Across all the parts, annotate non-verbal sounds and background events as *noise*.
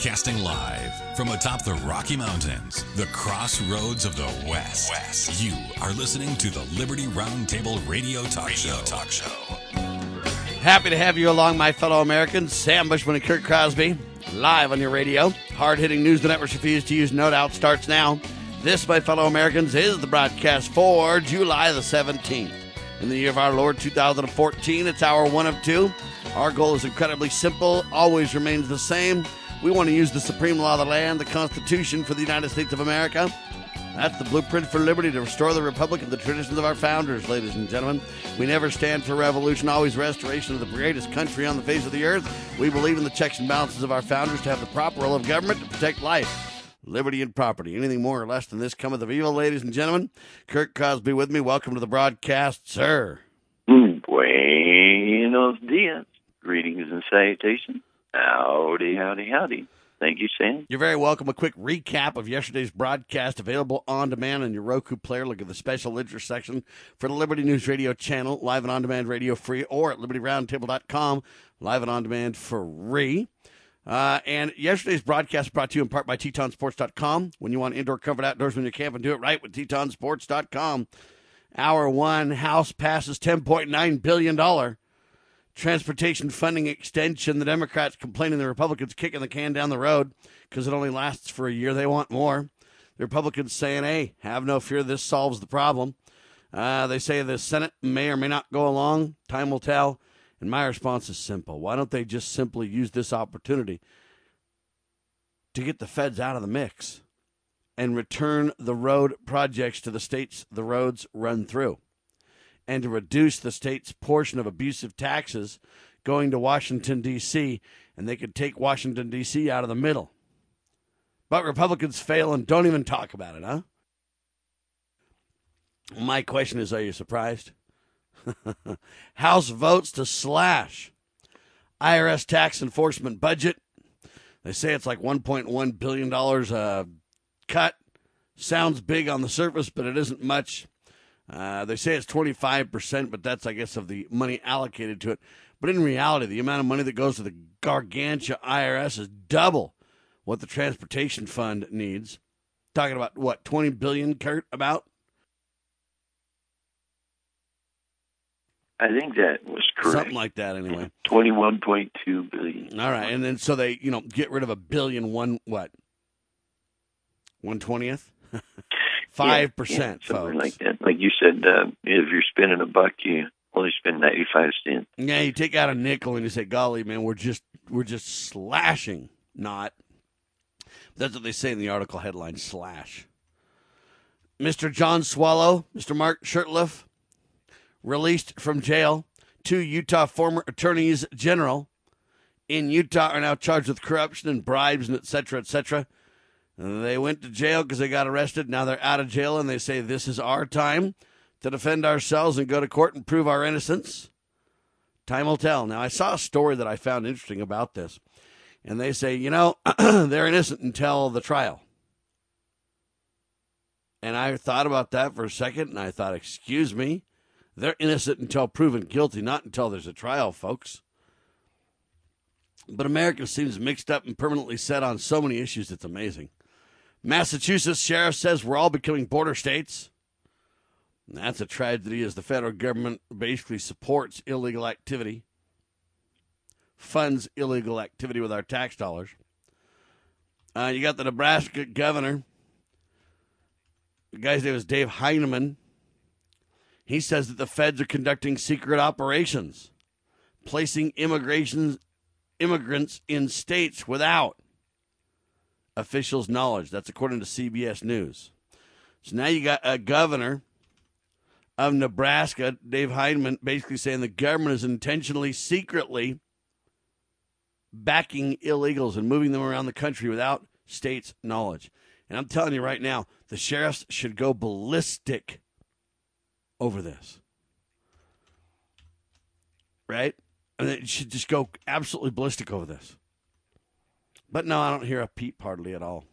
Broadcasting live from atop the Rocky Mountains, the crossroads of the West. West. You are listening to the Liberty Roundtable Radio Talk Radio Show. Talk Show. Happy to have you along, my fellow Americans. Sam Bushman and Kurt Crosby, live on your radio. Hard hitting news the networks refuse to use, no doubt, starts now. This, my fellow Americans, is the broadcast for July the 17th. In the year of our Lord 2014, it's hour one of two. Our goal is incredibly simple, always remains the same. We want to use the supreme law of the land, the Constitution for the United States of America. That's the blueprint for liberty to restore the republic and the traditions of our founders, ladies and gentlemen. We never stand for revolution, always restoration of the greatest country on the face of the earth. We believe in the checks and balances of our founders to have the proper role of government to protect life, liberty, and property. Anything more or less than this cometh of evil, ladies and gentlemen. Kurt Crosby with me. Welcome to the broadcast, sir. Buenos dias. Greetings and salutations. Howdy, howdy, howdy. Thank you, Sam. You're very welcome. A quick recap of yesterday's broadcast available on demand on your Roku player. Look at the special interest section for the Liberty News Radio channel, live and on demand radio free, or at libertyroundtable.com, live and on demand free. Uh, and yesterday's broadcast brought to you in part by TetonSports.com. When you want indoor comfort outdoors when you camp and do it right with TetonSports.com. Hour one house passes $10.9 billion transportation funding extension. The Democrats complaining the Republicans kicking the can down the road because it only lasts for a year. They want more. The Republicans saying, hey, have no fear, this solves the problem. Uh, they say the Senate may or may not go along. Time will tell. And my response is simple. Why don't they just simply use this opportunity to get the feds out of the mix and return the road projects to the states the roads run through? And to reduce the state's portion of abusive taxes going to Washington, D.C., and they could take Washington, D.C. out of the middle. But Republicans fail and don't even talk about it, huh? My question is are you surprised? *laughs* House votes to slash IRS tax enforcement budget. They say it's like $1.1 billion uh, cut. Sounds big on the surface, but it isn't much. Uh, they say it's 25%, but that's, I guess, of the money allocated to it. But in reality, the amount of money that goes to the gargantua IRS is double what the transportation fund needs. Talking about what, 20 billion, Kurt, about? I think that was correct. Something like that, anyway. 21.2 billion. All right. And then so they, you know, get rid of a billion, one, what? 120th? *laughs* Five percent, yeah, folks. Like that. Like you said, uh, if you're spending a buck, you only spend ninety five cents. Yeah, you take out a nickel and you say, "Golly, man, we're just we're just slashing." Not. That's what they say in the article headline: slash. Mr. John Swallow, Mr. Mark Shurtleff, released from jail. Two Utah former attorneys general in Utah are now charged with corruption and bribes and et cetera, et cetera. They went to jail because they got arrested. Now they're out of jail and they say this is our time to defend ourselves and go to court and prove our innocence. Time will tell. Now, I saw a story that I found interesting about this. And they say, you know, *clears throat* they're innocent until the trial. And I thought about that for a second and I thought, excuse me, they're innocent until proven guilty, not until there's a trial, folks. But America seems mixed up and permanently set on so many issues, it's amazing. Massachusetts sheriff says we're all becoming border states. That's a tragedy as the federal government basically supports illegal activity, funds illegal activity with our tax dollars. Uh, you got the Nebraska governor. The guy's name is Dave Heineman. He says that the feds are conducting secret operations, placing immigration immigrants in states without officials' knowledge. That's according to CBS News. So now you got a governor of Nebraska, Dave Heineman, basically saying the government is intentionally, secretly backing illegals and moving them around the country without states' knowledge. And I'm telling you right now, the sheriffs should go ballistic over this. Right? And they should just go absolutely ballistic over this. But no, I don't hear a peep hardly at all.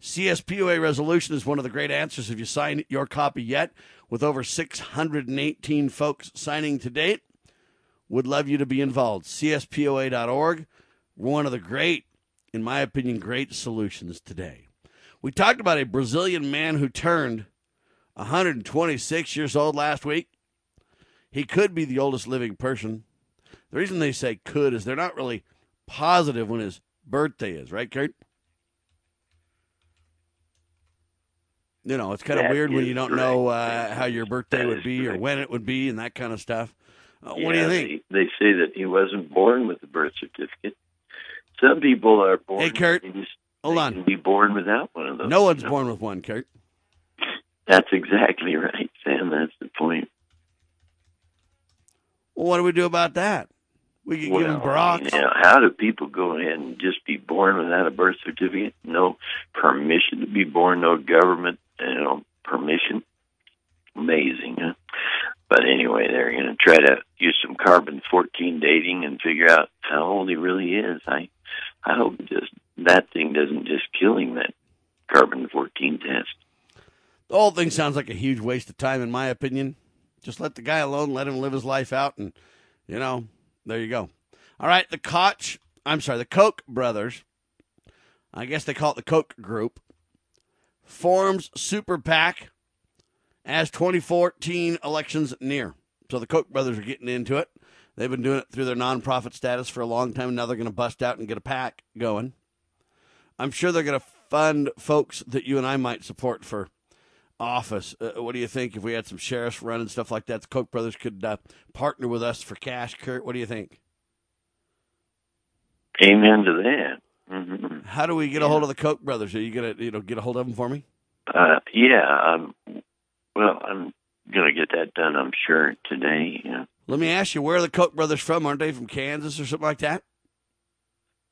CSPOA resolution is one of the great answers. Have you signed your copy yet? With over 618 folks signing to date, would love you to be involved. CSPOA.org. One of the great in my opinion, great solutions today. We talked about a Brazilian man who turned 126 years old last week. He could be the oldest living person. The reason they say could is they're not really positive when his birthday is, right, Kurt? You know, it's kind of That weird when you don't correct. know uh, how your birthday that would be or when it would be and that kind of stuff. Uh, what do you think? They, they say that he wasn't born with a birth certificate. Some people are born. Hey, Kurt, just- Hold on. Can be born without one of those. No one's you know? born with one, Kurt. That's exactly *laughs* right, Sam. That's the point. Well, what do we do about that? We could give him Well, Barack. you know, how do people go ahead and just be born without a birth certificate? No permission to be born, no government, you know, permission. Amazing, huh? But anyway, they're going to try to use some carbon fourteen dating and figure out how old he really is. I, I hope just that thing doesn't just kill him. That carbon fourteen test. The whole thing sounds like a huge waste of time, in my opinion. Just let the guy alone, let him live his life out, and, you know, there you go. All right, the Koch, I'm sorry, the Koch brothers, I guess they call it the Koch Group, forms Super PAC as 2014 elections near. So the Koch brothers are getting into it. They've been doing it through their nonprofit status for a long time. Now they're going to bust out and get a PAC going. I'm sure they're going to fund folks that you and I might support for office. Uh, what do you think if we had some sheriffs running stuff like that? The Koch brothers could uh, partner with us for cash. Kurt, what do you think? Amen to that. hmm How do we get a hold of the Koch brothers? Are you gonna you know get a hold of them for me? Uh, yeah. Um, well, I'm going to get that done. I'm sure today. Yeah. Let me ask you, where are the Koch brothers from? Aren't they from Kansas or something like that?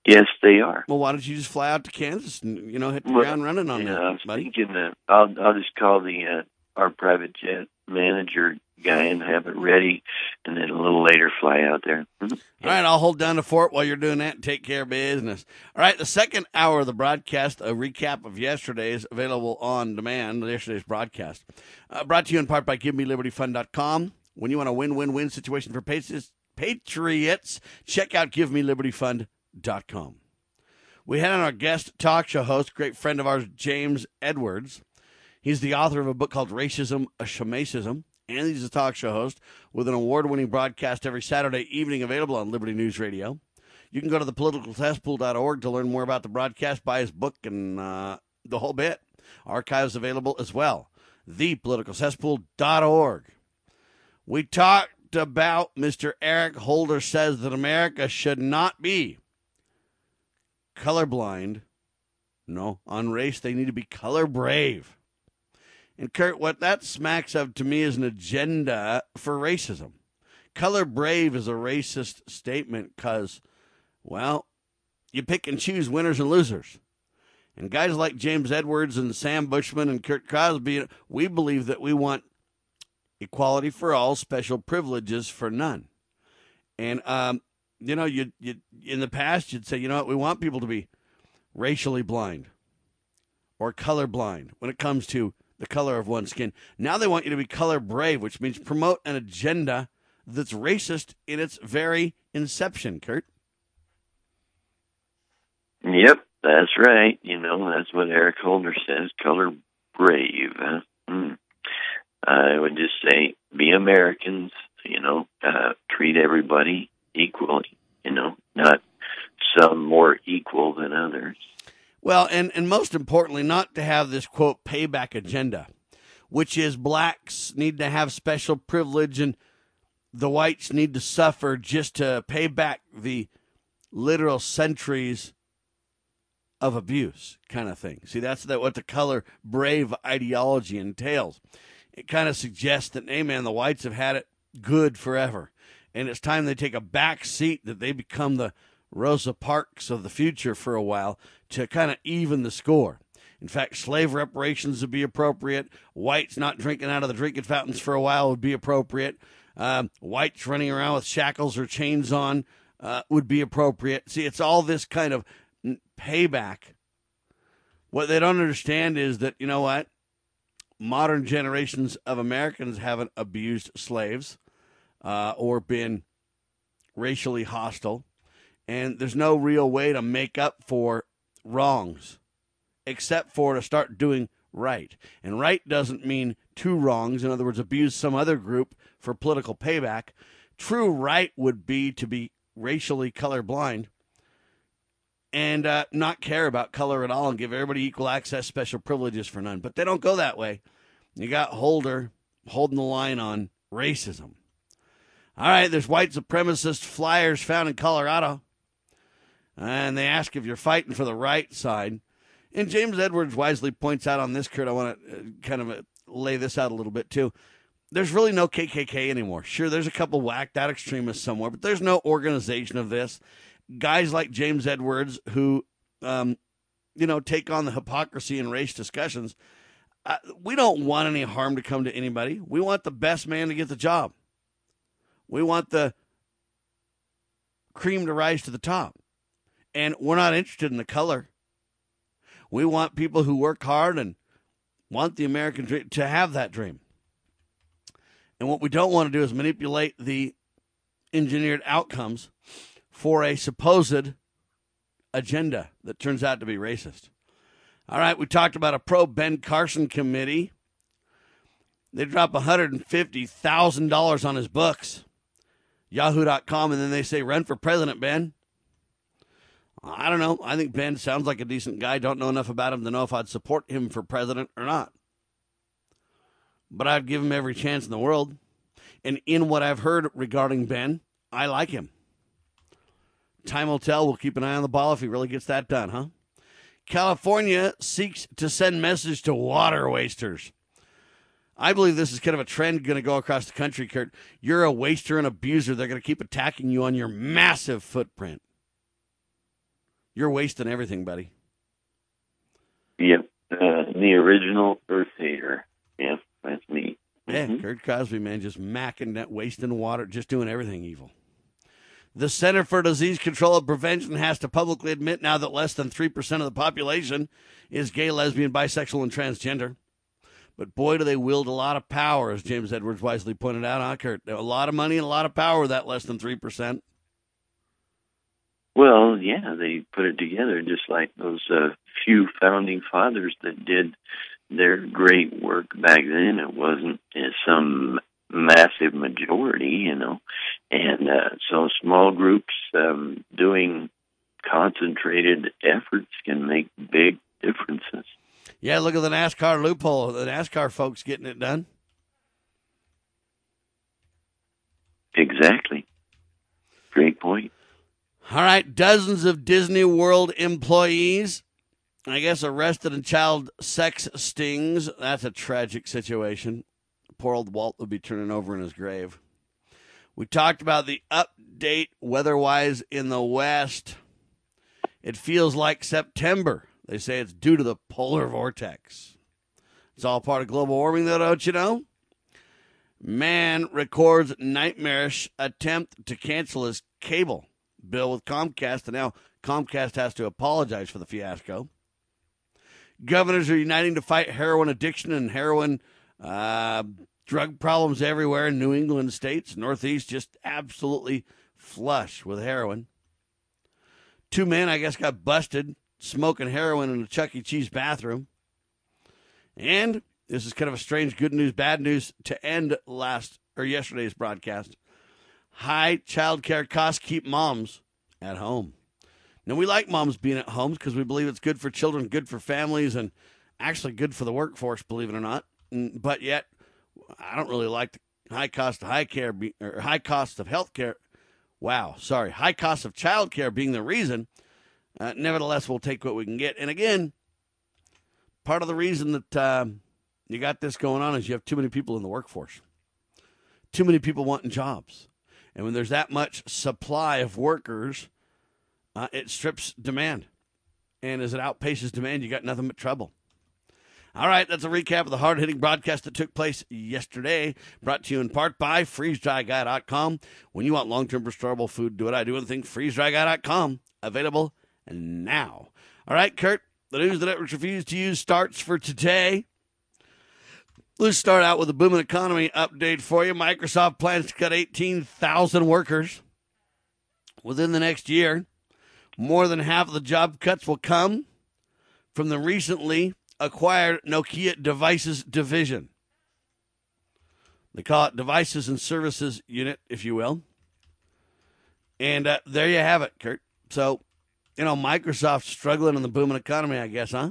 Yes, they are. Well, why don't you just fly out to Kansas and you know hit the Well, ground running on yeah, I that, was buddy? thinking that I'll I'll just call the uh, our private jet manager guy and have it ready, and then a little later fly out there. Mhm. All right, I'll hold down the fort while you're doing that and take care of business. All right, the second hour of the broadcast, a recap of yesterday's, available on demand, yesterday's broadcast. Uh, brought to you in part by GiveMeLibertyFund.com. When you want a win-win-win situation for Patriots, Patriots check out GiveMeLibertyFund.com. We had on our guest talk show host, great friend of ours, James Edwards. He's the author of a book called Racism, a Shamacism, and he's a talk show host with an award-winning broadcast every Saturday evening available on Liberty News Radio. You can go to thepoliticalcesspool.org to learn more about the broadcast, buy his book, and uh, the whole bit. Archives available as well. Thepoliticalcesspool.org. We talked about Mr. Eric Holder says that America should not be colorblind. No, on race, they need to be color brave. And Kurt, what that smacks of to me is an agenda for racism. Color brave is a racist statement because, well, you pick and choose winners and losers. And guys like James Edwards and Sam Bushman and Kurt Crosby, we believe that we want equality for all, special privileges for none. And um, you know, you you in the past you'd say, you know what, we want people to be racially blind or color blind when it comes to the color of one's skin. Now they want you to be color brave, which means promote an agenda that's racist in its very inception, Kurt. Yep, that's right. You know, that's what Eric Holder says. Color brave. Mm. I would just say, be Americans. You know, uh, treat everybody equally. You know, not some more equal than others. Well, and, and most importantly, not to have this quote payback agenda, which is blacks need to have special privilege and the whites need to suffer just to pay back the literal centuries of abuse kind of thing. See, that's that what the color brave ideology entails. It kind of suggests that, hey man, the whites have had it good forever. And it's time they take a back seat that they become the Rosa Parks of the future for a while to kind of even the score. In fact, slave reparations would be appropriate. Whites not drinking out of the drinking fountains for a while would be appropriate. Um, whites running around with shackles or chains on uh, would be appropriate. See, it's all this kind of payback. What they don't understand is that, you know what? Modern generations of Americans haven't abused slaves uh, or been racially hostile. And there's no real way to make up for wrongs, except for to start doing right. And right doesn't mean two wrongs. In other words, abuse some other group for political payback. True right would be to be racially colorblind and uh, not care about color at all and give everybody equal access, special privileges for none. But they don't go that way. You got Holder holding the line on racism. All right, there's white supremacist flyers found in Colorado. And they ask if you're fighting for the right side. And James Edwards wisely points out on this, Kurt, I want to uh, kind of uh, lay this out a little bit too. There's really no KKK anymore. Sure, there's a couple whacked out extremists somewhere, but there's no organization of this. Guys like James Edwards, who, um, you know, take on the hypocrisy and race discussions, uh, we don't want any harm to come to anybody. We want the best man to get the job. We want the cream to rise to the top. And we're not interested in the color. We want people who work hard and want the American dream to have that dream. And what we don't want to do is manipulate the engineered outcomes for a supposed agenda that turns out to be racist. All right, we talked about a pro Ben Carson committee. They drop $150,000 on his books, yahoo.com, and then they say, run for president, Ben. I don't know. I think Ben sounds like a decent guy. Don't know enough about him to know if I'd support him for president or not. But I'd give him every chance in the world. And in what I've heard regarding Ben, I like him. Time will tell. We'll keep an eye on the ball if he really gets that done, huh? California seeks to send message to water wasters. I believe this is kind of a trend going to go across the country, Kurt. You're a waster and abuser. They're going to keep attacking you on your massive footprint. You're wasting everything, buddy. Yep. Uh, the original Earth Hater. Yep, that's me. Yeah, mm-hmm. Kurt Crosby, man, just macking that, wasting water, just doing everything evil. The Center for Disease Control and Prevention has to publicly admit now that less than 3% of the population is gay, lesbian, bisexual, and transgender. But boy, do they wield a lot of power, as James Edwards wisely pointed out, huh, Kurt? A lot of money and a lot of power, that less than 3%. Well, yeah, they put it together just like those uh, few founding fathers that did their great work back then. It wasn't some massive majority, you know, and uh, so small groups um, doing concentrated efforts can make big differences. Yeah, look at the NASCAR loophole. The NASCAR folks getting it done. Exactly. Great point. All right, dozens of Disney World employees, I guess, arrested in child sex stings. That's a tragic situation. Poor old Walt would be turning over in his grave. We talked about the update weather-wise in the West. It feels like September. They say it's due to the polar vortex. It's all part of global warming, though, don't you know? Man records nightmarish attempt to cancel his cable bill with Comcast, and now Comcast has to apologize for the fiasco. Governors are uniting to fight heroin addiction and heroin uh, drug problems everywhere in New England states. Northeast just absolutely flush with heroin. Two men, I guess, got busted smoking heroin in a Chuck E. Cheese bathroom. And this is kind of a strange good news, bad news to end last or yesterday's broadcast. High child care costs keep moms at home. Now, we like moms being at homes because we believe it's good for children, good for families, and actually good for the workforce, believe it or not. Mm, but yet, I don't really like the high cost of high care or high cost of health care. Wow, sorry, high cost of child care being the reason. Uh, nevertheless, we'll take what we can get. And again, part of the reason that uh, you got this going on is you have too many people in the workforce, too many people wanting jobs. And when there's that much supply of workers, uh, it strips demand. And as it outpaces demand, you got nothing but trouble. All right, that's a recap of the hard hitting broadcast that took place yesterday. Brought to you in part by freezedryguy.com. When you want long term restorable food, do what I do and think freezedryguy.com. Available now. All right, Kurt, the news the networks refuse to use starts for today. Let's start out with a booming economy update for you. Microsoft plans to cut 18,000 workers within the next year. More than half of the job cuts will come from the recently acquired Nokia Devices division. They call it Devices and Services Unit, if you will. And uh, there you have it, Kurt. So, you know, Microsoft's struggling in the booming economy, I guess, huh?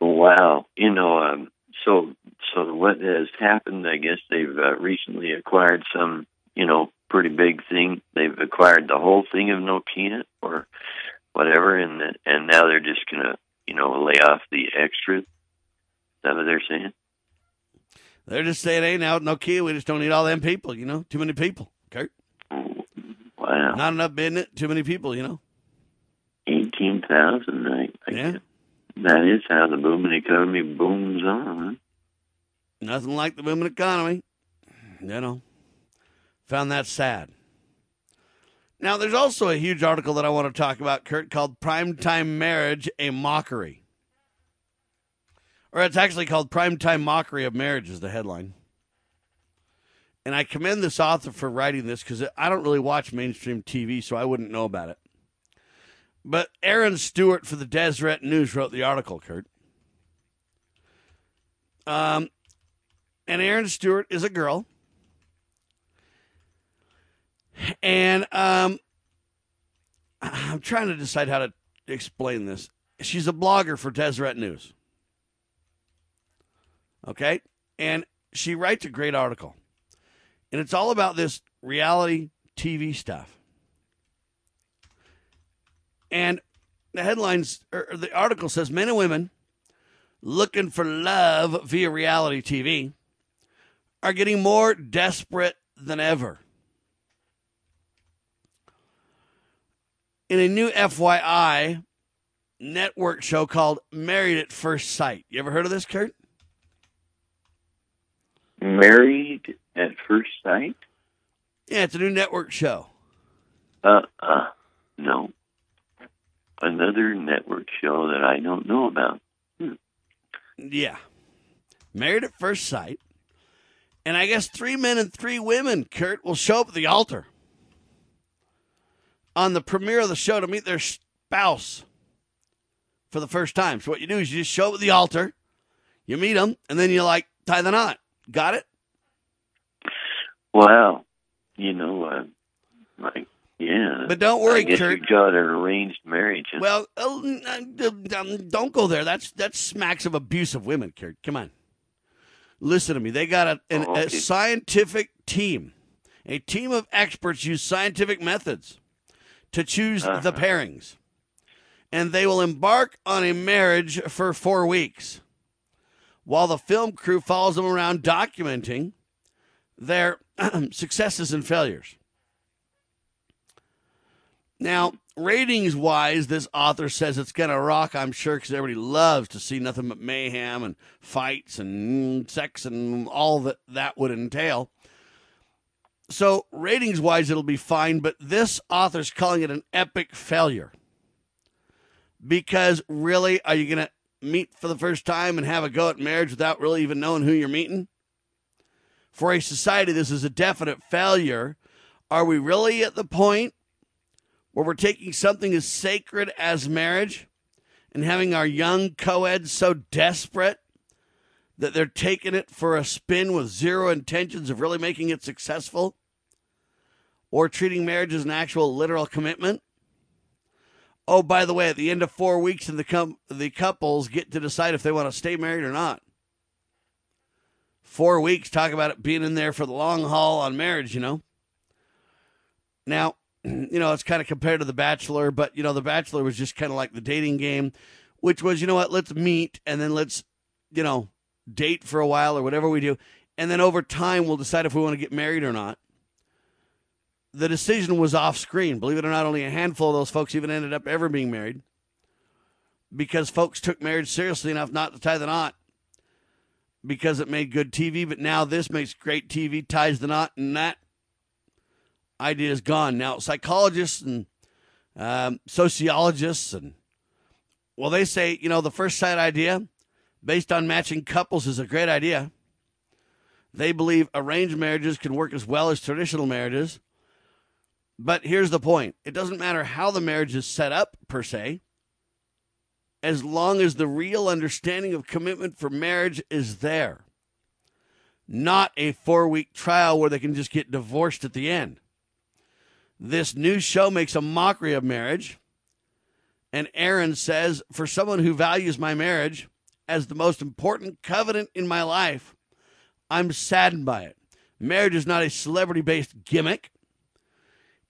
Wow. You know, um, so so what has happened? I guess they've uh, recently acquired some, you know, pretty big thing. They've acquired the whole thing of Nokia or whatever, and and now they're just gonna, you know, lay off the extras. Is that what they're saying? They're just saying, "Hey, now Nokia, we just don't need all them people. You know, too many people, Kurt. Wow. Not enough business, too many people. You know." Eighteen thousand. I, I Yeah. guess. That is how the booming economy booms on. Nothing like the booming economy. You know, found that sad. Now, there's also a huge article that I want to talk about, Kurt, called Primetime Marriage A Mockery. Or it's actually called Primetime Mockery of Marriage, is the headline. And I commend this author for writing this because I don't really watch mainstream TV, so I wouldn't know about it. But Erin Stewart for the Deseret News wrote the article, Kurt. Um, and Erin Stewart is a girl. And um, *sighs* I'm trying to decide how to explain this. She's a blogger for Deseret News. Okay? And she writes a great article. And it's all about this reality TV stuff. And the headlines, or the article says men and women looking for love via reality TV are getting more desperate than ever. In a new FYI network show called Married at First Sight. You ever heard of this, Kurt? Married at first sight? Yeah, it's a new network show. Uh uh no. Another network show that I don't know about. Yeah. Married at First Sight. And I guess three men and three women, Kurt, will show up at the altar on the premiere of the show to meet their spouse for the first time. So what you do is you just show up at the altar, you meet them, and then you like tie the knot. Got it? Wow. You know, uh, like, yeah. But don't worry, I guess Kurt. you got an arranged marriage. Well, uh, um, don't go there. That's that smacks of abuse of women, Kurt. Come on. Listen to me. They got a, an, Oh, a scientific team. A team of experts use scientific methods to choose the Uh-huh. pairings. And they will embark on a marriage for four weeks while the film crew follows them around documenting their *clears throat* successes and failures. Now, ratings wise, this author says it's going to rock, I'm sure, because everybody loves to see nothing but mayhem and fights and sex and all that that would entail. So, ratings wise, it'll be fine, but this author's calling it an epic failure. Because really, are you going to meet for the first time and have a go at marriage without really even knowing who you're meeting? For a society, this is a definite failure. Are we really at the point where we're taking something as sacred as marriage and having our young co-eds so desperate that they're taking it for a spin with zero intentions of really making it successful or treating marriage as an actual literal commitment? Oh, by the way, at the end of four weeks, and the com- the couples get to decide if they want to stay married or not. Four weeks, talk about it being in there for the long haul on marriage, you know. Now, *clears throat* you know, it's kind of compared to The Bachelor, but, you know, The Bachelor was just kind of like the dating game, which was, you know what, let's meet and then let's, you know, date for a while or whatever we do. And then over time, we'll decide if we want to get married or not. The decision was off screen. Believe it or not, only a handful of those folks even ended up ever being married because folks took marriage seriously enough not to tie the knot because it made good TV. But now this makes great TV, ties the knot, and that idea is gone. Now, psychologists and um, sociologists and well, they say you know the first sight idea, based on matching couples, is a great idea. They believe arranged marriages can work as well as traditional marriages. But here's the point: it doesn't matter how the marriage is set up per se. As long as the real understanding of commitment for marriage is there, not a four week trial where they can just get divorced at the end. This new show makes a mockery of marriage. And Erin says, for someone who values my marriage as the most important covenant in my life, I'm saddened by it. Marriage is not a celebrity based gimmick.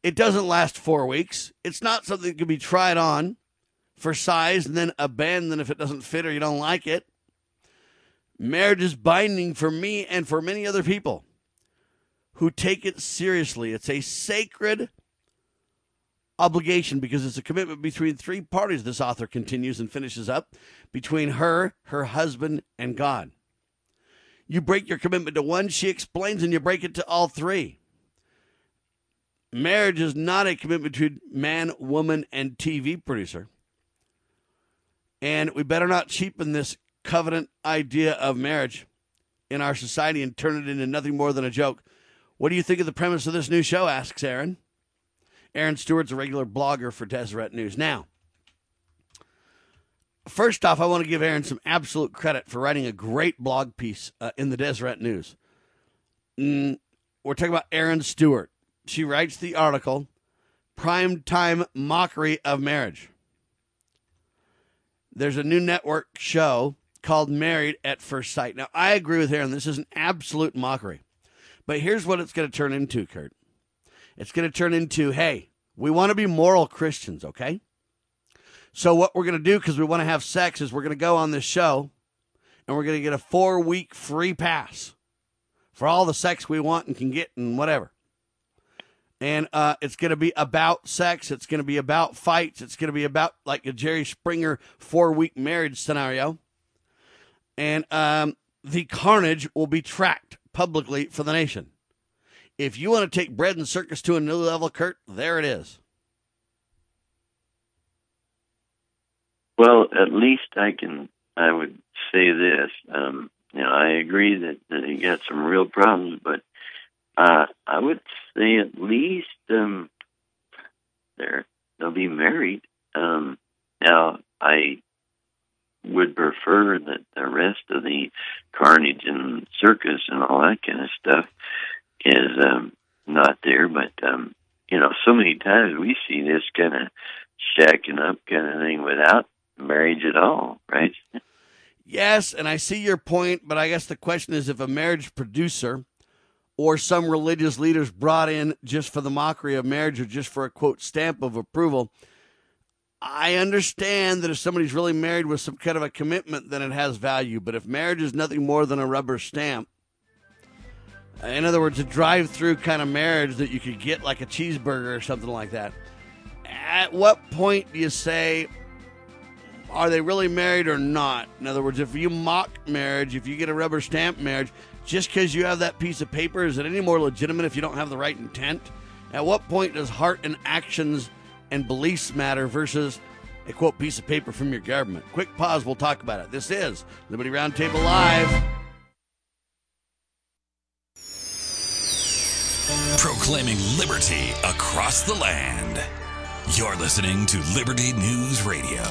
It doesn't last four weeks. It's not something that can be tried on for size and then abandon if it doesn't fit or you don't like it. Marriage is binding for me and for many other people who take it seriously. It's a sacred obligation because it's a commitment between three parties, this author continues and finishes up between her, her husband, and God. You break your commitment to one, she explains, and you break it to all three. Marriage is not a commitment between man, woman, and TV producer. And we better not cheapen this covenant idea of marriage in our society and turn it into nothing more than a joke. What do you think of the premise of this new show? asks Erin. Erin Stewart's a regular blogger for Deseret News. Now, first off, I want to give Erin some absolute credit for writing a great blog piece uh, in the Deseret News. Mm, we're talking about Erin Stewart. She writes the article, Prime Time Mockery of Marriage. There's a new network show called Married at First Sight. Now, I agree with Erin. This is an absolute mockery. But here's what it's going to turn into, Kurt. It's going to turn into, hey, we want to be moral Christians, okay? So what we're going to do, because we want to have sex, is we're going to go on this show and we're going to get a four week free pass for all the sex we want and can get and whatever. And uh, it's going to be about sex. It's going to be about fights. It's going to be about like a Jerry Springer four week marriage scenario. And um, the carnage will be tracked publicly for the nation. If you want to take bread and circus to a new level, Kurt, there it is. Well, at least I can. I would say this. Um, you know, I agree that, that he got some real problems, but uh, I would say at least um, they're they'll be married. Um, now, I would prefer that the rest of the carnage and circus and all that kind of stuff is um, not there. But um, you know, so many times we see this kind of shacking up kind of thing without marriage at all, right? Yes, and I see your point, but I guess the question is if a marriage producer or some religious leaders brought in just for the mockery of marriage or just for a quote stamp of approval. I understand that if somebody's really married with some kind of a commitment, then it has value. But if marriage is nothing more than a rubber stamp, in other words, a drive through kind of marriage that you could get like a cheeseburger or something like that. At what point do you say, are they really married or not? In other words, if you mock marriage, if you get a rubber stamp marriage, just because you have that piece of paper, is it any more legitimate if you don't have the right intent? At what point does heart and actions and beliefs matter versus a quote piece of paper from your government? Quick pause, we'll talk about it. This is Liberty Roundtable Live. proclaiming liberty across the land. You're listening to Liberty News Radio.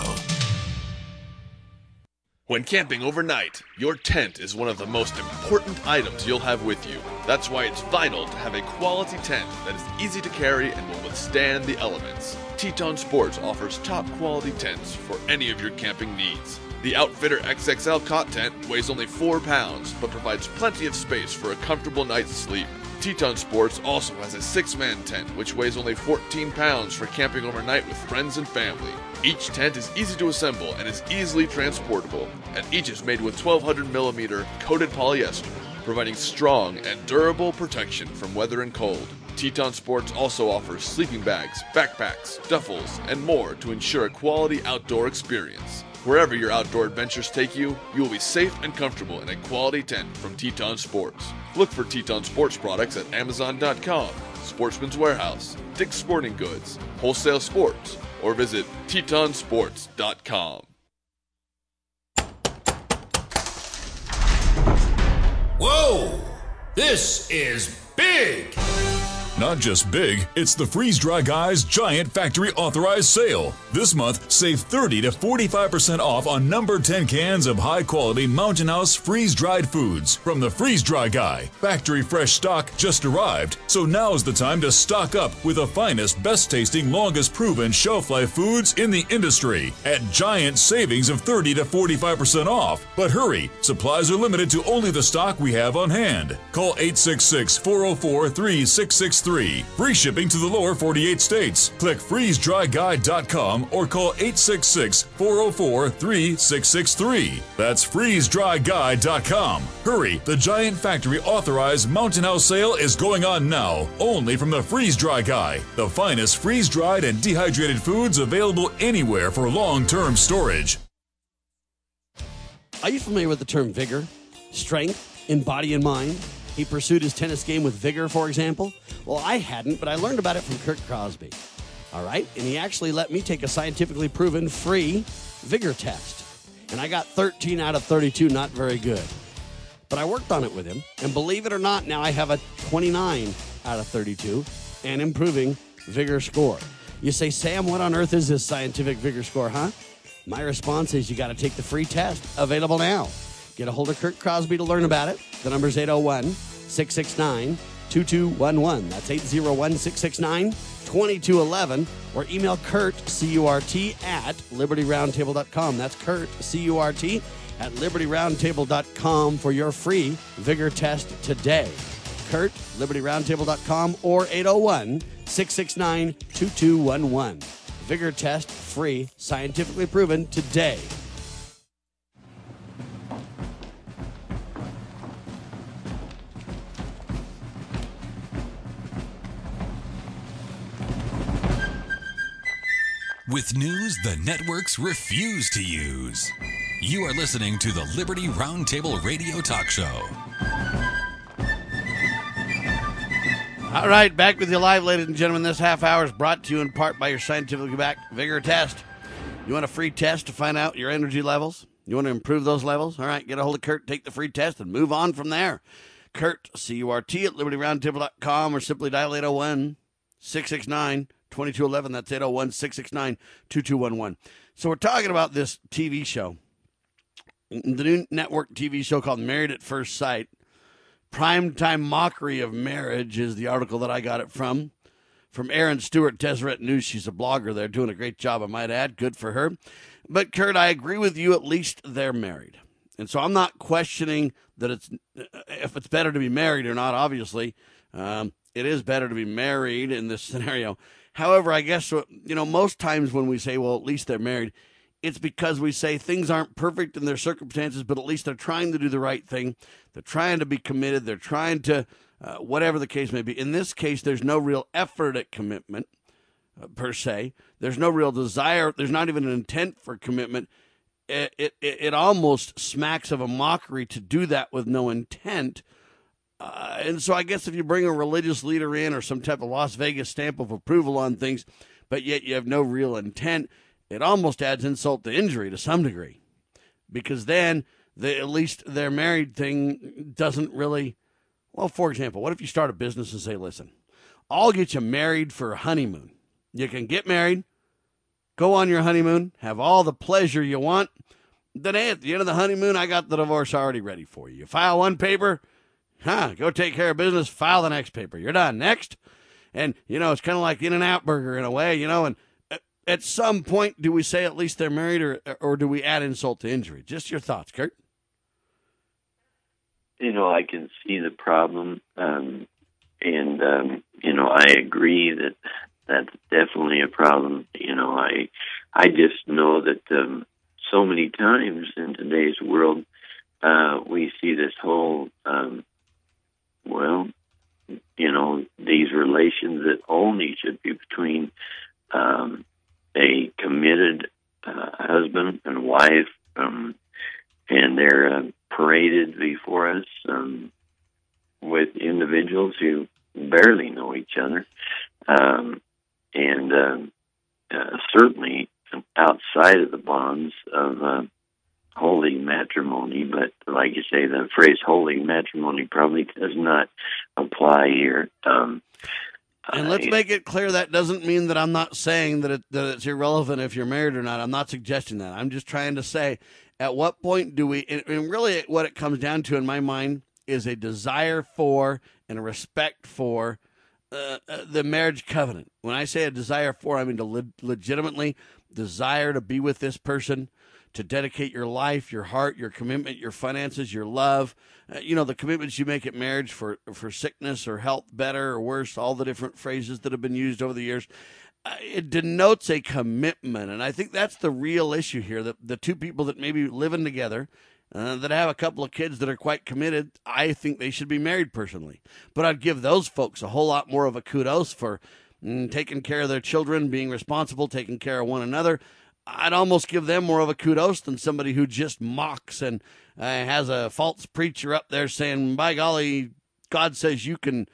When camping overnight, your tent is one of the most important items you'll have with you. That's why it's vital to have a quality tent that is easy to carry and will withstand the elements. Teton Sports offers top quality tents for any of your camping needs. The Outfitter XXL cot tent weighs only 4 pounds, but provides plenty of space for a comfortable night's sleep. Teton Sports also has a six man tent, which weighs only 14 pounds for camping overnight with friends and family. Each tent is easy to assemble and is easily transportable, and each is made with 1200 millimeter coated polyester, providing strong and durable protection from weather and cold. Teton Sports also offers sleeping bags, backpacks, duffels, and more to ensure a quality outdoor experience. Wherever your outdoor adventures take you, you will be safe and comfortable in a quality tent from Teton Sports. Look for Teton Sports products at Amazon.com, Sportsman's Warehouse, Dick's Sporting Goods, Wholesale Sports, or visit TetonSports.com. Whoa! This is big! Not just big, it's the Freeze Dry Guys Giant Factory Authorized Sale. This month, save 30 to 45% off on number 10 cans of high quality Mountain House freeze dried foods from the Freeze Dry Guy. Factory fresh stock just arrived, so now's the time to stock up with the finest, best tasting, longest proven shelf life foods in the industry at giant savings of 30 to 45% off. But hurry, supplies are limited to only the stock we have on hand. Call 866 404 3663 Free shipping to the lower 48 states. Click freezedryguy.com or call 866 404 3663. That's freezedryguy.com. Hurry, the Giant Factory authorized Mountain House sale is going on now, only from the Freeze Dry Guy, the finest freeze dried and dehydrated foods available anywhere for long term storage. Are you familiar with the term vigor, strength in body and mind? He pursued his tennis game with vigor, for example. Well, I hadn't, but I learned about it from Kurt Crosby. All right? And he actually let me take a scientifically proven free vigor test. And I got 13 out of 32, not very good. But I worked on it with him. And believe it or not, now I have a 29 out of 32 and improving vigor score. You say, Sam, what on earth is this scientific vigor score, huh? My response is you got to take the free test available now. Get a hold of Kurt Crosby to learn about it. The number is 801 669 2211. That's 801 669 2211. Or email Kurt, C U R T, at libertyroundtable.com. That's Kurt, C U R T, at libertyroundtable.com for your free vigor test today. Kurt, libertyroundtable.com, or 801 669 2211. Vigor test free, scientifically proven today. With news the networks refuse to use. You are listening to the Liberty Roundtable Radio Talk Show. All right, back with you live, ladies and gentlemen. This half hour is brought to you in part by your scientifically backed vigor test. You want a free test to find out your energy levels? You want to improve those levels? All right, get a hold of Kurt, take the free test, and move on from there. Kurt, C U R T, at libertyroundtable.com or simply dial 801 669 2211. That's 801 669 2211. So we're talking about this TV show, the new network TV show called Married at First Sight. Primetime Mockery of Marriage is the article that I got it from. From Erin Stewart, Deseret News. She's a blogger there, doing a great job, I might add. Good for her. But, Kurt, I agree with you. At least they're married. And so I'm not questioning that it's if it's better to be married or not, obviously. Um, it is better to be married in this *laughs* scenario. However, I guess, you know, most times when we say, well, at least they're married, it's because we say things aren't perfect in their circumstances, but at least they're trying to do the right thing. They're trying to be committed. They're trying to, uh, whatever the case may be. In this case, there's no real effort at commitment uh, per se. There's no real desire. There's not even an intent for commitment. It, it, it almost smacks of a mockery to do that with no intent. Uh, and so I guess if you bring a religious leader in or some type of Las Vegas stamp of approval on things, but yet you have no real intent, it almost adds insult to injury to some degree. Because then the at least their married thing doesn't really well, for example, what if you start a business and say, listen, I'll get you married for a honeymoon. You can get married, go on your honeymoon, have all the pleasure you want. Then at the end of the honeymoon, I got the divorce already ready for you. You file one paper, Huh, go take care of business, file the next paper. You're done. Next. And, you know, it's kind of like In-N-Out Burger in a way, you know, and at some point, do we say at least they're married or, or do we add insult to injury? Just your thoughts, Kurt. You know, I can see the problem. Um, and, um, you know, I agree that that's definitely a problem. You know, I, I just know that, um, so many times in today's world, uh, we see this whole, um, well, you know, these relations that only should be between um, a committed uh, husband and wife, um, and they're uh, paraded before us um, with individuals who barely know each other, um, and uh, uh, certainly outside of the bonds of holy matrimony, but like you say, the phrase holy matrimony probably does not apply here. Um, And let's make it clear that doesn't mean that I'm not saying that it, that it's irrelevant if you're married or not. I'm not suggesting that. I'm just trying to say, at what point do we? And, and really, what it comes down to in my mind is a desire for and a respect for uh, uh, the marriage covenant. When I say a desire for, I mean to le- legitimately desire to be with this person, to dedicate your life, your heart, your commitment, your finances, your love. Uh, you know the commitments you make at marriage for for sickness or health, better or worse. All the different phrases that have been used over the years. Uh, it denotes a commitment, and I think that's the real issue here. That the two people that may be living together uh, that have a couple of kids that are quite committed, I think they should be married personally. But I'd give those folks a whole lot more of a kudos for mm, taking care of their children, being responsible, taking care of one another. I'd almost give them more of a kudos than somebody who just mocks and uh, has a false preacher up there saying, by golly, God says you can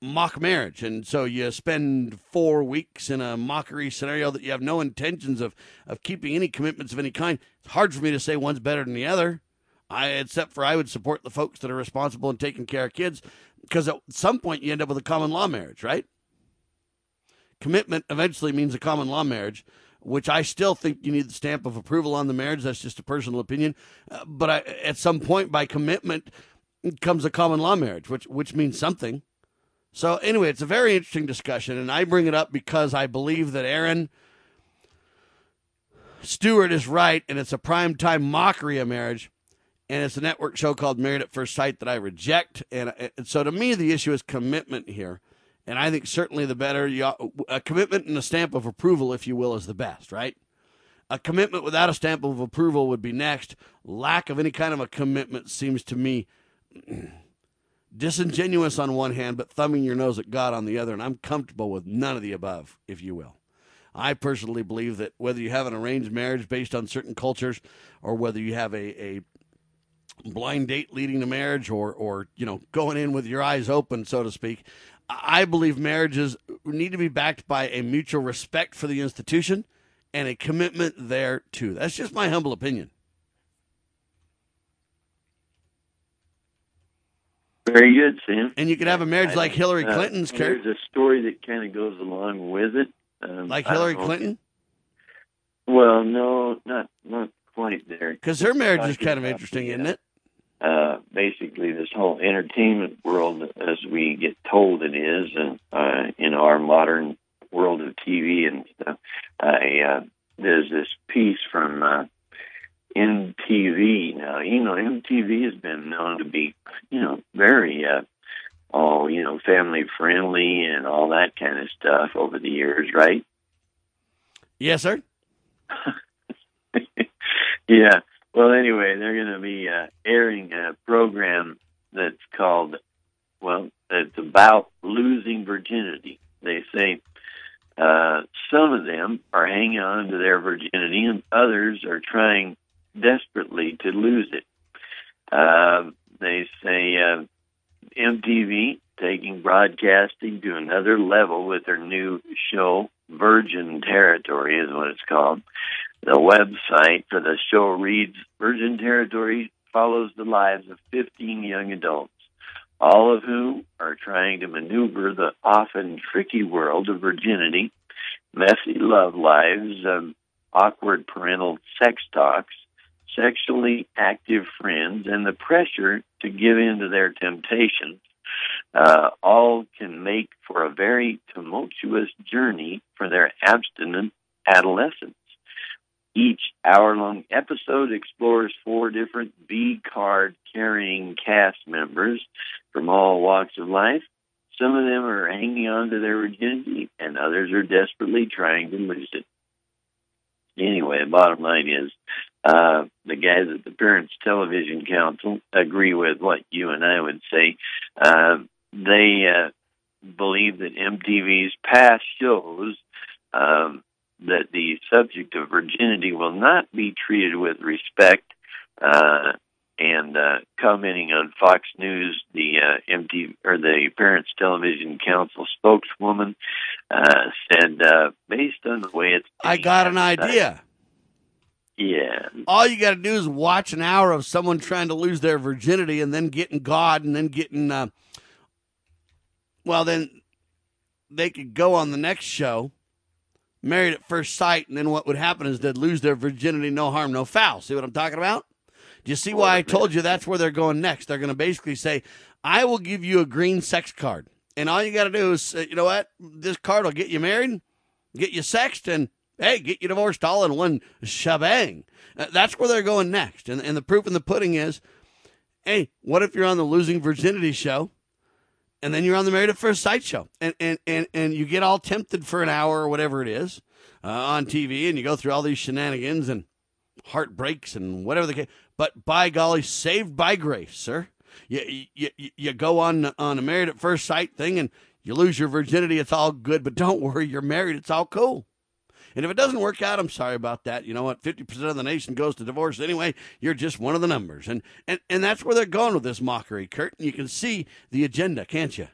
mock marriage. And so you spend four weeks in a mockery scenario that you have no intentions of, of keeping any commitments of any kind. It's hard for me to say one's better than the other. I, except for I would support the folks that are responsible and taking care of kids because at some point you end up with a common law marriage, right? Commitment eventually means a common law marriage, which I still think you need the stamp of approval on the marriage. That's just a personal opinion. Uh, but I, at some point, by commitment comes a common law marriage, which which means something. So anyway, it's a very interesting discussion, and I bring it up because I believe that Erin Stewart is right, and it's a prime time mockery of marriage, and it's a network show called Married at First Sight that I reject. And, and so to me, the issue is commitment here, and I think certainly the better you, a commitment and a stamp of approval, if you will, is the best, right? A commitment without a stamp of approval would be next. Lack of any kind of a commitment seems to me *clears throat* disingenuous on one hand, but thumbing your nose at God on the other. And I'm comfortable with none of the above, if you will. I personally believe that whether you have an arranged marriage based on certain cultures or whether you have a, a blind date leading to marriage or, or, you know, going in with your eyes open, so to speak, I believe marriages need to be backed by a mutual respect for the institution and a commitment there too. That's just my humble opinion. Very good, Sam. And you could have a marriage like Hillary Uh, Clinton's, Car- There's a story that kind of goes along with it. Um, like Hillary Clinton, Well, no, not not quite there. because her marriage is kind of interesting, the, isn't it? Uh, basically this whole entertainment world as we get told it is, and uh, in our modern world of TV and stuff. I uh, there's this piece from uh, MTV. Now you know MTV has been known to be you know very uh, oh you know family friendly and all that kind of stuff over the years, right? Yes, sir. *laughs* yeah. Well, anyway, they're going to be uh, airing a program that's called, well, it's about losing virginity. They say uh, some of them are hanging on to their virginity, and others are trying desperately to lose it. Uh, they say uh, MTV taking broadcasting to another level with their new show, Virgin Territory is what it's called. The website for the show reads Virgin Territory follows the lives of 15 young adults, all of whom are trying to maneuver the often tricky world of virginity, messy love lives, um, awkward parental sex talks, sexually active friends, and the pressure to give in to their temptations. Uh, all can make for a very tumultuous journey for their abstinent adolescents. Each hour long episode explores four different V card carrying cast members from all walks of life. Some of them are hanging on to their virginity, and others are desperately trying to lose it. Anyway, bottom line is uh, the guys at the Parents Television Council agree with what you and I would say. Uh, they uh, believe that MTV's past shows um, that the subject of virginity will not be treated with respect. Uh, and uh, commenting on Fox News, the uh, MTV or the Parents Television Council spokeswoman uh, said, uh, based on the way it's, I got an idea. yeah, All you got to do is watch an hour of someone trying to lose their virginity and then getting God and then getting, uh, well, then they could go on the next show, married at first sight, and then what would happen is they'd lose their virginity, no harm, no foul. See what I'm talking about? Do you see why I told you that's where they're going next? They're going to basically say, I will give you a green sex card. And all you got to do is, say, you know what? This card will get you married, get you sexed, and hey, get you divorced all in one shebang. Uh, That's where they're going next. And, and the proof in the pudding is, hey, what if you're on the losing virginity show? And then you're on the Married at First Sight show, and and and, and you get all tempted for an hour or whatever it is uh, on TV, and you go through all these shenanigans and heartbreaks and whatever the case. But by golly, saved by grace, sir. You you you, you go on on a Married at First Sight thing, and you lose your virginity. It's all good, but don't worry, you're married. It's all cool. And if it doesn't work out, I'm sorry about that. You know what? 50% of the nation goes to divorce anyway. You're just one of the numbers. And, and, and that's where they're going with this mockery, Kurt. And you can see the agenda, can't you?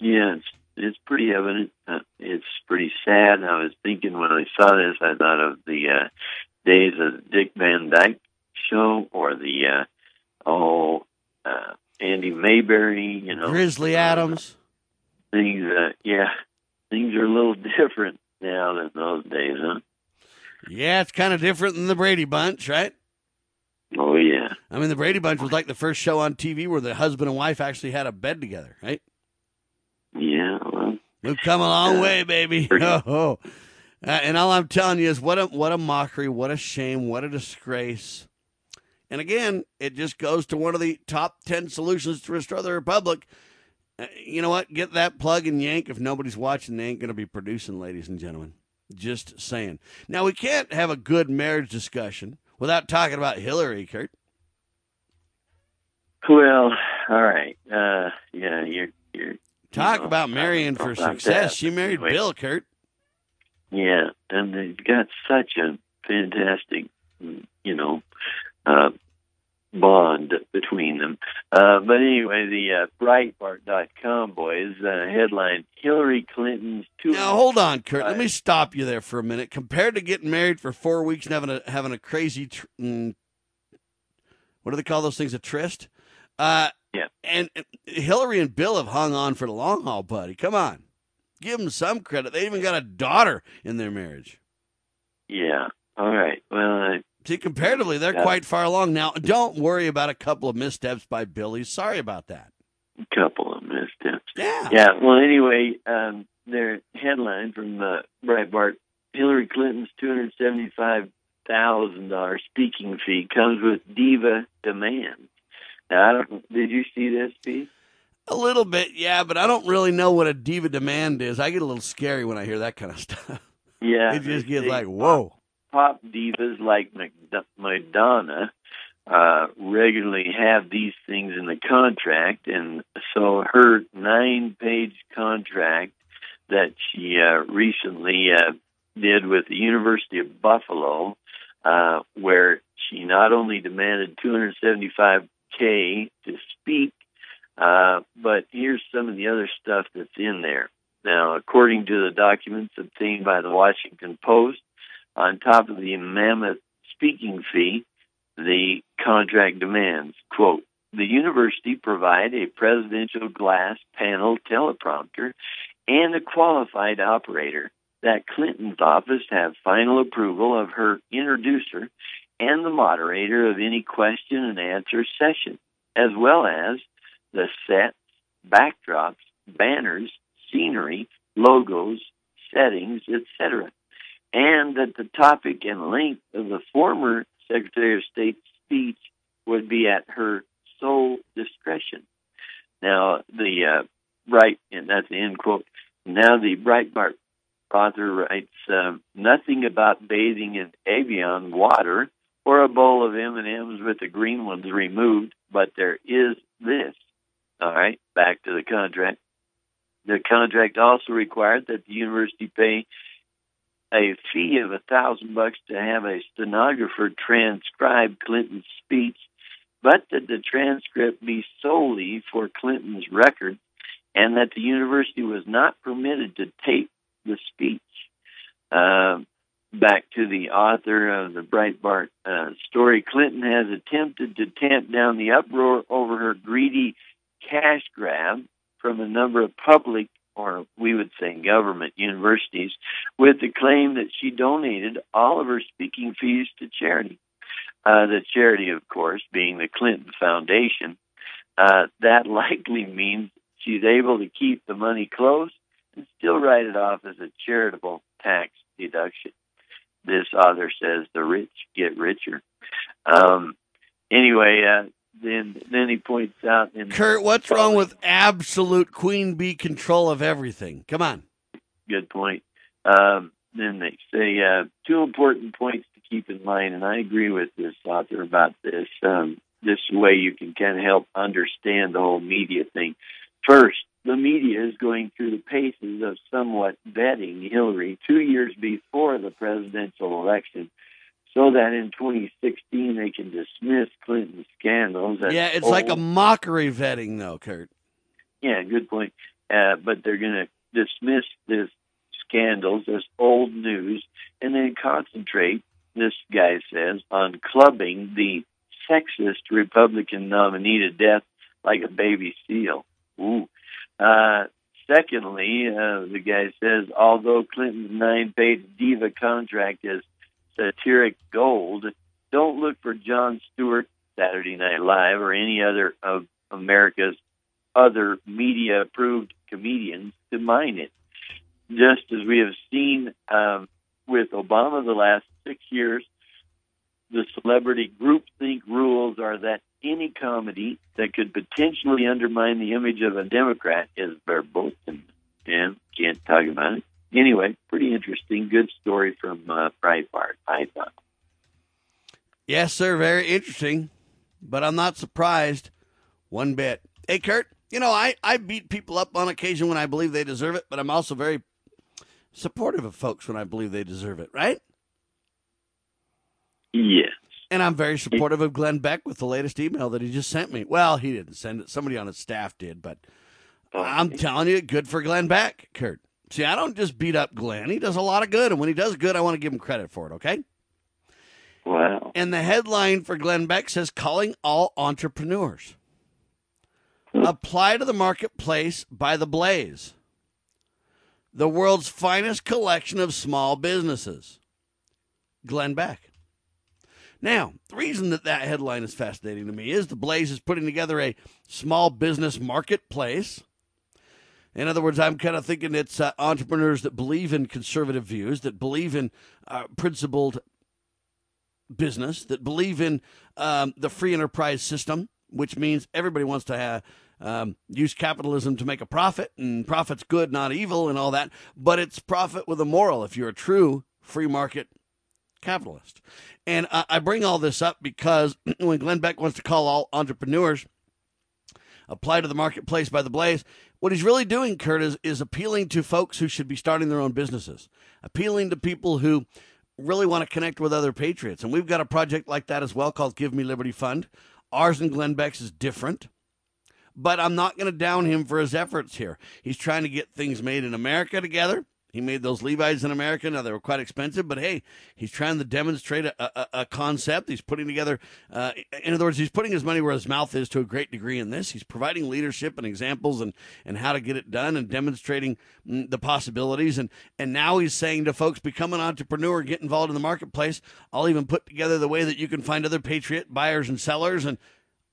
Yeah, it's, it's pretty evident. Uh, it's pretty sad. I was thinking when I saw this, I thought of the uh, days of the Dick Van Dyke show or the uh, oh uh, Andy Mayberry. You know, Grizzly Adams. things. Uh, yeah, things are a little *laughs* different now than those days, huh? Yeah, it's kind of different than the Brady Bunch, right? Oh yeah, I mean, the Brady Bunch was like the first show on TV where the husband and wife actually had a bed together, right? yeah. Well, We've come a long Uh, way, baby. pretty- *laughs* Oh, Uh, and all I'm telling you is what a what a mockery, what a shame, what a disgrace. And again, it just goes to one of the top ten solutions to restore the republic. Uh, you know what? Get that plug and yank. If nobody's watching, they ain't going to be producing, ladies and gentlemen. Just saying. Now we can't have a good marriage discussion without talking about Hillary, Kurt. well, all right. Uh, yeah, you're you're Talk know, about marrying for success. that. She married. Bill, Kurt. Yeah, and they've got such a fantastic, you know, uh, bond between them. Uh, but anyway, the uh, Breitbart.com boys uh, headline: Hillary Clinton's two. Now hold on, Kurt. Let me stop you there for a minute. Compared to getting married for four weeks and having a having a crazy, tr- mm, what do they call those things? A tryst. Uh, Yeah. And, and Hillary and Bill have hung on for the long haul, buddy. Come on, give them some credit. They even got a daughter in their marriage. Yeah. All right. Well, uh, See, comparatively, they're Yeah. quite far along now. Don't worry about a couple of missteps by Billy. Sorry about that. a couple of missteps. Yeah. Yeah. Well, anyway, um, their headline from uh, Breitbart: Hillary Clinton's two hundred seventy-five thousand dollars speaking fee comes with diva demands. Now, I don't. Did you see this, Pete? A little bit, yeah, but I don't really know what a diva demand is. I get a little scary when I hear that kind of stuff. Yeah. *laughs* It just gets like, whoa. Pop divas like Madonna uh, regularly have these things in the contract, and so her nine-page contract that she uh, recently uh, did with the University of Buffalo, uh, where she not only demanded 275k to speak, uh, but here's some of the other stuff that's in there. Now, according to the documents obtained by the Washington Post, on top of the mammoth speaking fee, the contract demands, quote, the university provide a presidential glass panel teleprompter and a qualified operator that Clinton's office have final approval of her introducer and the moderator of any question and answer session, as well as the sets, backdrops, banners, scenery, logos, settings, etc. And that the topic and length of the former Secretary of State's speech would be at her sole discretion. Now, the uh, Bright, and that's the end quote. Now, the Breitbart author writes um, nothing about bathing in Evian water or a bowl of M&Ms with the green ones removed, but there is this. All right, back to the contract. The contract also required that the university pay a fee of a thousand bucks to have a stenographer transcribe Clinton's speech, but that the transcript be solely for Clinton's record, and that the university was not permitted to tape the speech. Uh, back to the author of the Breitbart uh, story, Clinton has attempted to tamp down the uproar over her greedy cash grab from a number of public, or we would say government universities, with the claim that she donated all of her speaking fees to charity. Uh, the charity, of course, being the Clinton Foundation. Uh, that *laughs* likely means she's able to keep the money close and still write it off as a charitable tax deduction. This author says the rich get richer. Um, anyway, uh, then then he points out in Kurt, what's wrong with absolute queen bee control of everything? Come on. Good point. Um, then they say uh, two important points to keep in mind, and I agree with this author about this. Um, this way, you can kind of help understand the whole media thing. First, the media is going through the paces of somewhat vetting Hillary two years before the presidential election so that in 2016 they can dismiss Clinton scandals. Yeah, it's old. like a mockery vetting, though, Kurt. Yeah, good point. Uh, but they're going to dismiss this scandals as old news and then concentrate, this guy says, on clubbing the sexist Republican nominee to death like a baby seal. Ooh. Uh, secondly, uh, the guy says, although Clinton's nine-page diva contract is satiric gold, don't look for Jon Stewart, Saturday Night Live, or any other of America's other media-approved comedians to mine it. Just as we have seen um, with Obama the last six years, the celebrity groupthink rules are that any comedy that could potentially undermine the image of a Democrat is verboten. And can't talk about it. Anyway, pretty interesting. Good story from uh, Breitbart, I thought. Yes, sir. Very interesting. But I'm not surprised one bit. Hey, Kurt, you know, I, I beat people up on occasion when I believe they deserve it, but I'm also very supportive of folks when I believe they deserve it, right? Yes. And I'm very supportive of Glenn Beck with the latest email that he just sent me. Well, he didn't send it. Somebody on his staff did, but I'm telling you, good for Glenn Beck, Kurt. See, I don't just beat up Glenn. He does a lot of good. And when he does good, I want to give him credit for it, okay? Wow. And the headline for Glenn Beck says Calling All Entrepreneurs. Hmm. Apply to the marketplace by the Blaze, the world's finest collection of small businesses. Glenn Beck. Now, the reason that that headline is fascinating to me is the Blaze is putting together a small business marketplace. In other words, I'm kind of thinking it's uh, entrepreneurs that believe in conservative views, that believe in uh, principled business, that believe in um, the free enterprise system, which means everybody wants to have, um, use capitalism to make a profit, and profit's good, not evil, and all that. But it's profit with a moral if you're a true free market capitalist. And I, I bring all this up because *clears throat* when Glenn Beck wants to call all entrepreneurs apply to the marketplace by the blaze, what he's really doing, Kurt, is, is appealing to folks who should be starting their own businesses, appealing to people who really want to connect with other patriots. And we've got a project like that as well called Give Me Liberty Fund. Ours and Glenn Beck's is different but I'm not going to down him for his efforts here. He's trying to get things made in America together. He made those Levi's in America. Now they were quite expensive, but hey, he's trying to demonstrate a, a, a concept. He's putting together, uh, in other words, he's putting his money where his mouth is to a great degree in this. He's providing leadership and examples and, and how to get it done and demonstrating mm, the possibilities. And, and now he's saying to folks, become an entrepreneur, get involved in the marketplace. I'll even put together the way that you can find other patriot buyers and sellers. And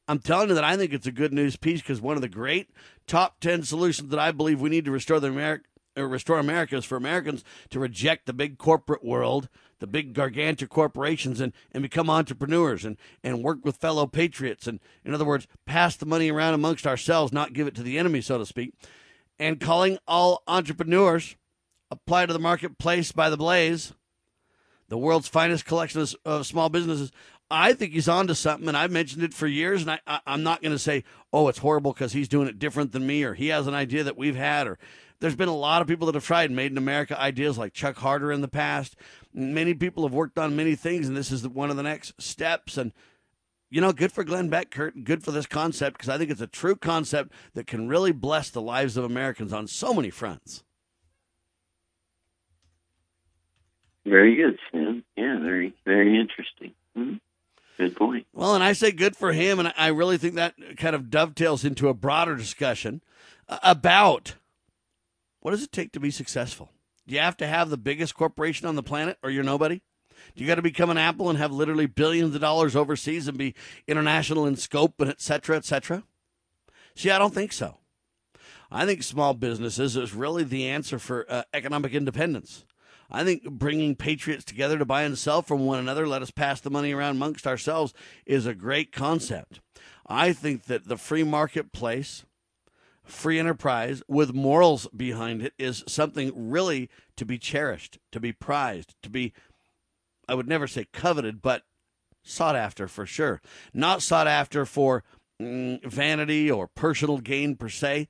I'm telling you that I think it's a good news piece because one of the great top 10 solutions that I believe we need to restore the American restore America is for Americans to reject the big corporate world, the big gargantuan corporations, and, and become entrepreneurs and, and work with fellow patriots. And in other words, pass the money around amongst ourselves, not give it to the enemy, so to speak. And calling all entrepreneurs apply to the marketplace by the blaze, the world's finest collection of, of small businesses. I think he's on to something, and I've mentioned it for years. And I, I, I'm not going to say, oh, it's horrible because he's doing it different than me, or he has an idea that we've had, or there's been a lot of people that have tried made in America ideas like Chuck Harder in the past. Many people have worked on many things, and this is one of the next steps. And, you know, good for Glenn Beck, Kurt, good for this concept because I think it's a true concept that can really bless the lives of Americans on so many fronts. Very good, Sam. Yeah, very, very interesting. Mm-hmm. Good point. Well, and I say good for him, and I really think that kind of dovetails into a broader discussion about what does it take to be successful? Do you have to have the biggest corporation on the planet or you're nobody? Do you got to become an Apple and have literally billions of dollars overseas and be international in scope and et cetera, et cetera? See, I don't think so. I think small businesses is really the answer for uh, economic independence. I think bringing patriots together to buy and sell from one another, let us pass the money around amongst ourselves, is a great concept. I think that the free marketplace, free enterprise with morals behind it is something really to be cherished, to be prized, to be, I would never say coveted, but sought after for sure. Not sought after for mm, vanity or personal gain per se,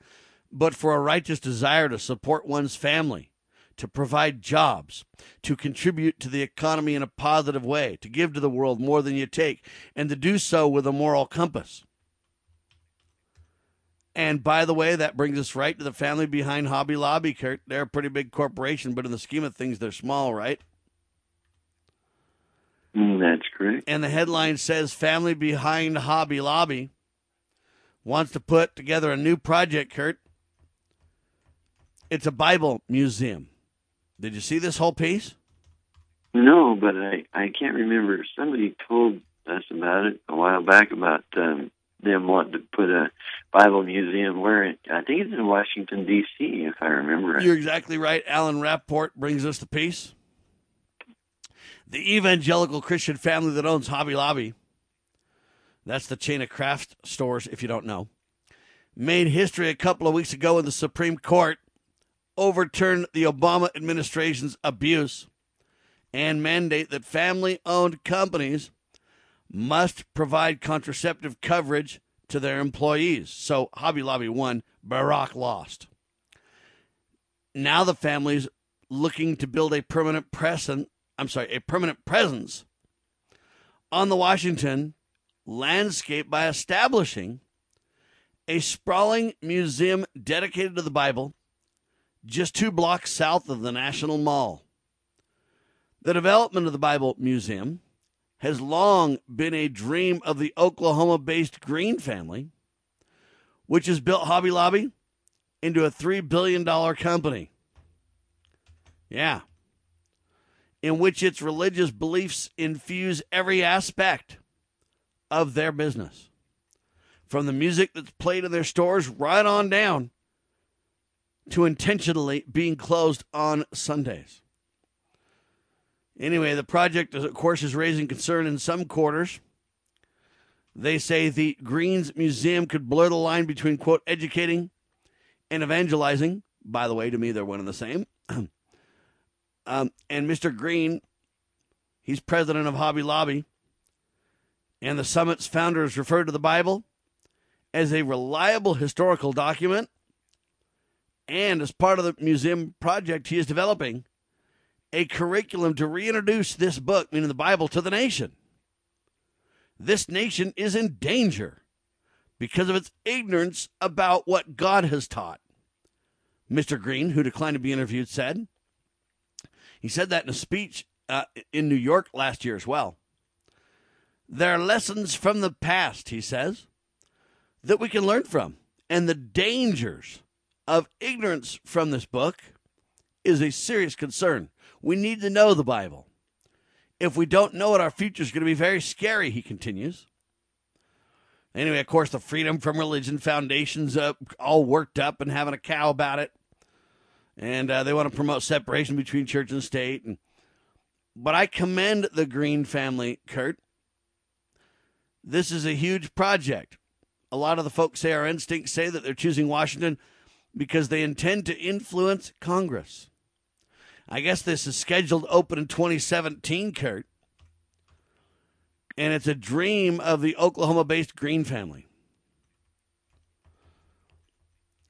but for a righteous desire to support one's family, to provide jobs, to contribute to the economy in a positive way, to give to the world more than you take, and to do so with a moral compass. And by the way, that brings us right to the family behind Hobby Lobby, Kurt. They're a pretty big corporation, but in the scheme of things, they're small, right? Mm, that's correct. And the headline says Family Behind Hobby Lobby wants to put together a new project, Kurt. It's a Bible museum. Did you see this whole piece? No, but I I can't remember. Somebody told us about it a while back about um, them wanting to put a Bible museum where it, I think it's in Washington D.C. If I remember. You're exactly right. Alan Rappeport brings us the piece. The evangelical Christian family that owns Hobby Lobby, that's the chain of craft stores, if you don't know, made history a couple of weeks ago in the Supreme Court, overturned the Obama administration's abuse, and mandate that family owned companies must provide contraceptive coverage to their employees. So Hobby Lobby won, Barack lost. Now the family's looking to build a permanent presence, I'm sorry, a permanent presence on the Washington landscape by establishing a sprawling museum dedicated to the Bible just two blocks south of the National Mall. The development of the Bible Museum has long been a dream of the Oklahoma based Green family, which has built Hobby Lobby into a $3 billion company. Yeah. In which its religious beliefs infuse every aspect of their business. From the music that's played in their stores right on down to intentionally being closed on Sundays. Anyway, the project, of course, is raising concern in some quarters. They say the Greens Museum could blur the line between, quote, educating and evangelizing. By the way, to me, they're one and the same. *clears throat* um, and Mr. Green, he's president of Hobby Lobby. And the summit's founders referred to the Bible as a reliable historical document. And as part of the museum project he is developing, a curriculum to reintroduce this book, meaning the Bible, to the nation. This nation is in danger because of its ignorance about what God has taught. Mr. Green, who declined to be interviewed, said. He said that in a speech uh, in New York last year as well. There are lessons from the past, he says, that we can learn from. And the dangers of ignorance from this book is a serious concern. We need to know the Bible. If we don't know it, our future is going to be very scary, he continues. Anyway, of course, the Freedom from Religion Foundation's uh, all worked up and having a cow about it. And uh, they want to promote separation between church and state. And, but I commend the Green family, Kurt. This is a huge project. A lot of the folks say our instincts say that they're choosing Washington because they intend to influence Congress. I guess this is scheduled open in 2017, Kurt. And it's a dream of the Oklahoma based Green family.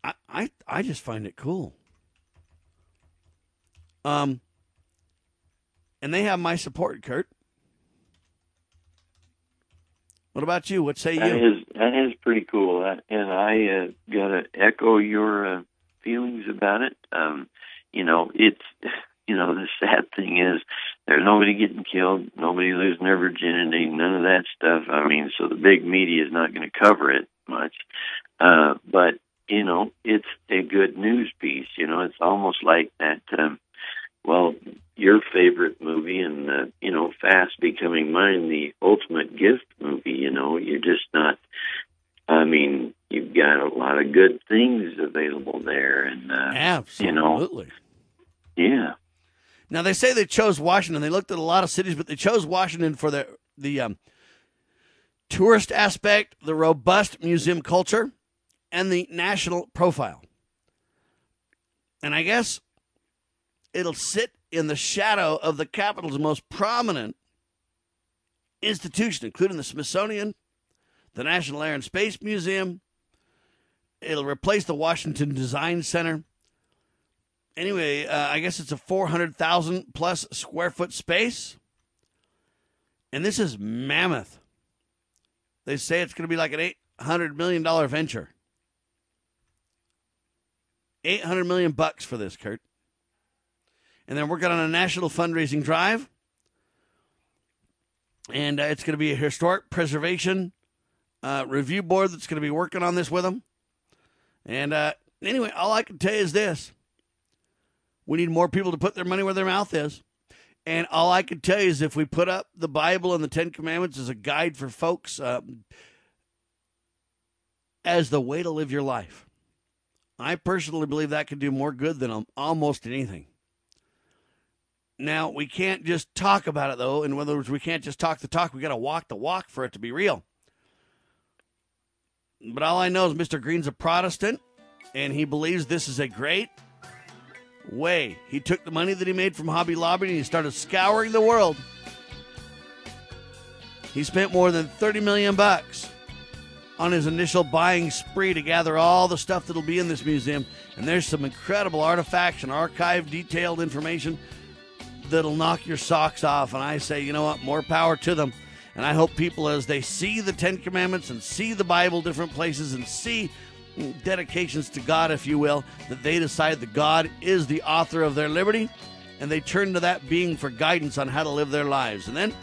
I, I I just find it cool. Um and they have my support, Kurt. What about you? What say That you? is that is pretty cool, That- and I uh, got to echo your uh, feelings about it. Um, you know, it's you know the sad thing is there's nobody getting killed, nobody losing their virginity, none of that stuff. I mean, so the big media is not going to cover it much, uh, but you know, it's a good news piece. You know, it's almost like that. Um, well, your favorite movie, and uh, you know, fast becoming mine, the ultimate gift movie. You know, you're just not. I mean, you've got a lot of good things available there, and uh, Absolutely. you know, yeah. Now they say they chose Washington. They looked at a lot of cities, but they chose Washington for the the um, tourist aspect, the robust museum culture, and the national profile. And I guess it'll sit in the shadow of the capital's most prominent institution, including the Smithsonian, the National Air and Space Museum. It'll replace the Washington Design Center. Anyway, uh, I guess it's a 400,000 plus square foot space. And this is mammoth. They say it's going to be like an $800 million venture. 800 million bucks for this, Kurt. And they're working on a national fundraising drive. And uh, it's going to be a historic preservation uh, review board that's going to be working on this with them. And uh, anyway, all I can tell you is this we need more people to put their money where their mouth is. And all I can tell you is if we put up the Bible and the Ten Commandments as a guide for folks uh, as the way to live your life, I personally believe that could do more good than almost anything. Now, we can't just talk about it, though. In other words, we can't just talk the talk. We got to walk the walk for it to be real. But all I know is Mr. Green's a Protestant, and he believes this is a great way. He took the money that he made from Hobby Lobby and he started scouring the world. He spent more than 30 million bucks on his initial buying spree to gather all the stuff that'll be in this museum. And there's some incredible artifacts and archive detailed information that'll knock your socks off. And I say, you know what? More power to them. And I hope people, as they see the Ten Commandments and see the Bible different places and see dedications to God, if you will, that they decide that God is the author of their liberty and they turn to that being for guidance on how to live their lives. And then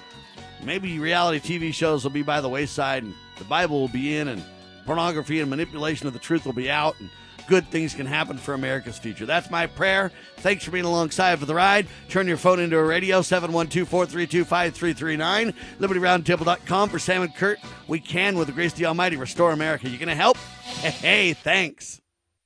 maybe reality TV shows will be by the wayside and the Bible will be in and pornography and manipulation of the truth will be out and good things can happen for America's future. That's my prayer. Thanks for being alongside for the ride. Turn your phone into a radio, 712 432 5339. LibertyRoundtable.com for Sam and Kurt. We can, with the grace of the Almighty, restore America. You going to help? *laughs* Hey, thanks.